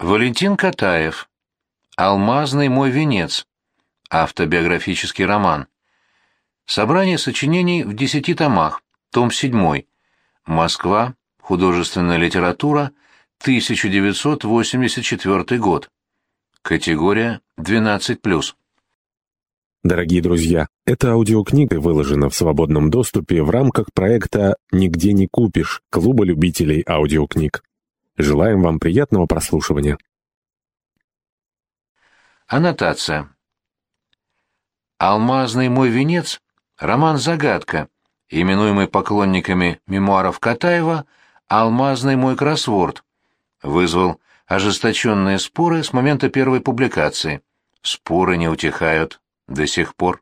Валентин Катаев. «Алмазный мой венец». Автобиографический роман. Собрание сочинений в десяти томах. Том 7. Москва. Художественная литература. 1984 год. Категория 12+. Дорогие друзья, эта аудиокнига выложена в свободном доступе в рамках проекта «Нигде не купишь» Клуба любителей аудиокниг. Желаем вам приятного прослушивания. Аннотация. «Алмазный мой венец» — роман-загадка, именуемый поклонниками мемуаров Катаева «Алмазный мой кроссворд», вызвал ожесточенные споры с момента первой публикации. Споры не утихают до сих пор.